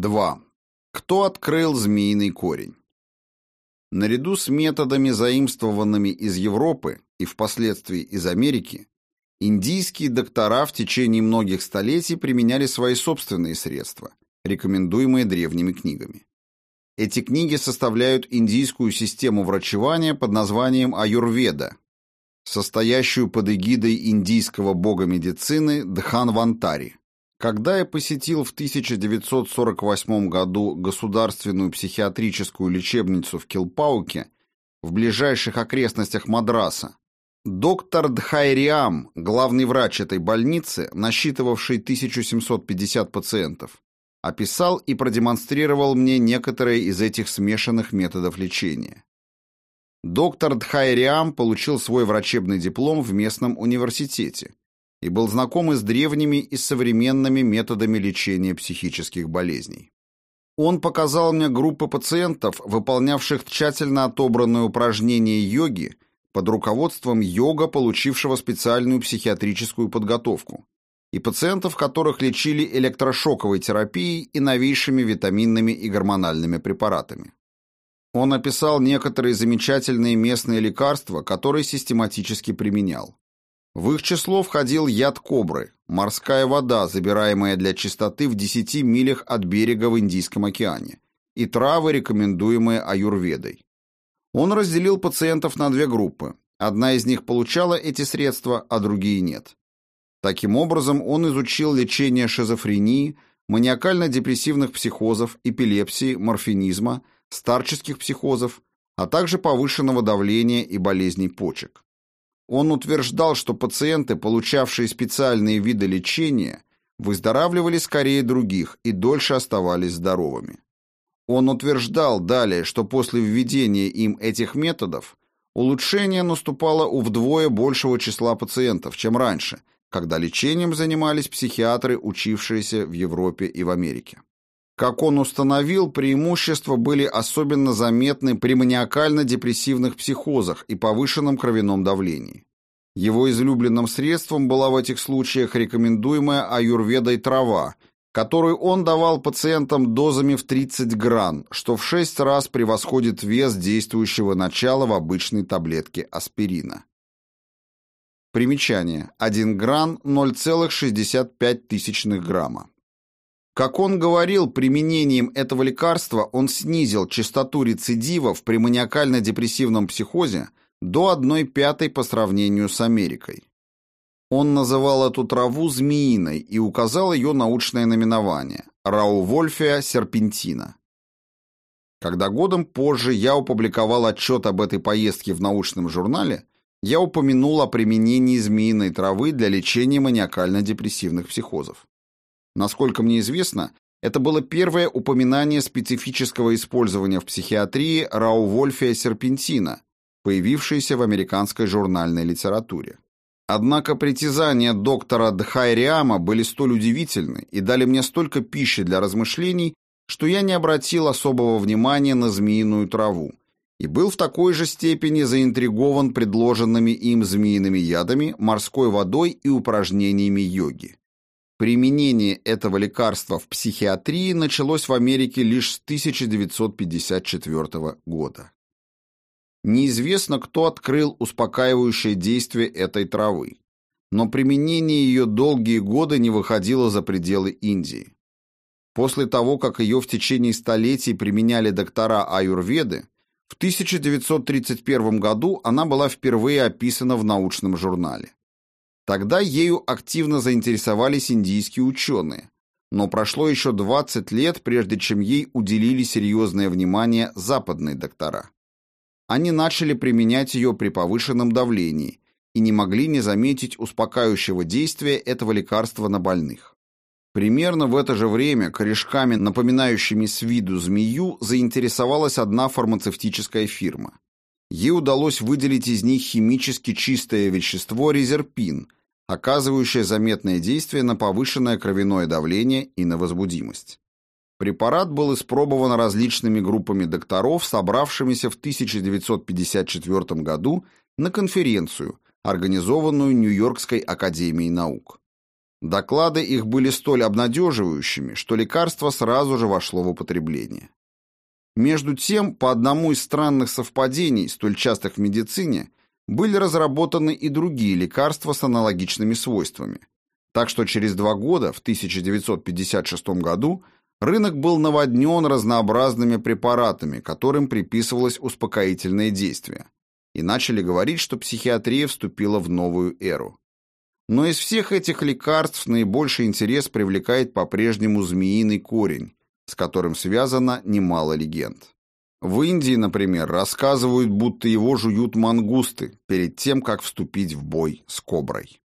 2. Кто открыл змеиный корень? Наряду с методами, заимствованными из Европы и впоследствии из Америки, индийские доктора в течение многих столетий применяли свои собственные средства, рекомендуемые древними книгами. Эти книги составляют индийскую систему врачевания под названием аюрведа, состоящую под эгидой индийского бога медицины Дханвантари. Когда я посетил в 1948 году государственную психиатрическую лечебницу в Килпауке, в ближайших окрестностях Мадраса, доктор Дхайриам, главный врач этой больницы, насчитывавший 1750 пациентов, описал и продемонстрировал мне некоторые из этих смешанных методов лечения. Доктор Дхайриам получил свой врачебный диплом в местном университете, и был знаком с древними, и современными методами лечения психических болезней. Он показал мне группы пациентов, выполнявших тщательно отобранные упражнения йоги под руководством йога, получившего специальную психиатрическую подготовку, и пациентов, которых лечили электрошоковой терапией и новейшими витаминными и гормональными препаратами. Он описал некоторые замечательные местные лекарства, которые систематически применял. В их число входил яд кобры, морская вода, забираемая для чистоты в 10 милях от берега в Индийском океане, и травы, рекомендуемые аюрведой. Он разделил пациентов на две группы. Одна из них получала эти средства, а другие нет. Таким образом, он изучил лечение шизофрении, маниакально-депрессивных психозов, эпилепсии, морфинизма, старческих психозов, а также повышенного давления и болезней почек. Он утверждал, что пациенты, получавшие специальные виды лечения, выздоравливали скорее других и дольше оставались здоровыми. Он утверждал далее, что после введения им этих методов улучшение наступало у вдвое большего числа пациентов, чем раньше, когда лечением занимались психиатры, учившиеся в Европе и в Америке. Как он установил, преимущества были особенно заметны при маниакально-депрессивных психозах и повышенном кровяном давлении. Его излюбленным средством была в этих случаях рекомендуемая аюрведой трава, которую он давал пациентам дозами в 30 гран, что в 6 раз превосходит вес действующего начала в обычной таблетке аспирина. Примечание. 1 гран 0,65 грамма. Как он говорил, применением этого лекарства он снизил частоту рецидивов при маниакально-депрессивном психозе до 1 пятой по сравнению с Америкой. Он называл эту траву змеиной и указал ее научное наименование – Раувольфия серпентина. Когда годом позже я опубликовал отчет об этой поездке в научном журнале, я упомянул о применении змеиной травы для лечения маниакально-депрессивных психозов. Насколько мне известно, это было первое упоминание специфического использования в психиатрии раувольфия серпентина, появившееся в американской журнальной литературе. Однако притязания доктора Дхайриама были столь удивительны и дали мне столько пищи для размышлений, что я не обратил особого внимания на змеиную траву и был в такой же степени заинтригован предложенными им змеиными ядами, морской водой и упражнениями йоги. Применение этого лекарства в психиатрии началось в Америке лишь с 1954 года. Неизвестно, кто открыл успокаивающее действие этой травы, но применение ее долгие годы не выходило за пределы Индии. После того, как ее в течение столетий применяли доктора аюрведы, в 1931 году она была впервые описана в научном журнале. Тогда ею активно заинтересовались индийские ученые, но прошло еще 20 лет, прежде чем ей уделили серьезное внимание западные доктора. Они начали применять ее при повышенном давлении и не могли не заметить успокаивающего действия этого лекарства на больных. Примерно в это же время корешками, напоминающими с виду змею, заинтересовалась одна фармацевтическая фирма. Ей удалось выделить из них химически чистое вещество резерпин, оказывающее заметное действие на повышенное кровяное давление и на возбудимость. Препарат был испробован различными группами докторов, собравшимися в 1954 году на конференцию, организованную Нью-Йоркской академией наук. Доклады их были столь обнадеживающими, что лекарство сразу же вошло в употребление. Между тем, по одному из странных совпадений, столь частых в медицине, были разработаны и другие лекарства с аналогичными свойствами. Так что через два года, в 1956 году, рынок был наводнен разнообразными препаратами, которым приписывалось успокоительное действие. И начали говорить, что психиатрия вступила в новую эру. Но из всех этих лекарств наибольший интерес привлекает по-прежнему змеиный корень, с которым связано немало легенд. В Индии, например, рассказывают, будто его жуют мангусты перед тем, как вступить в бой с коброй.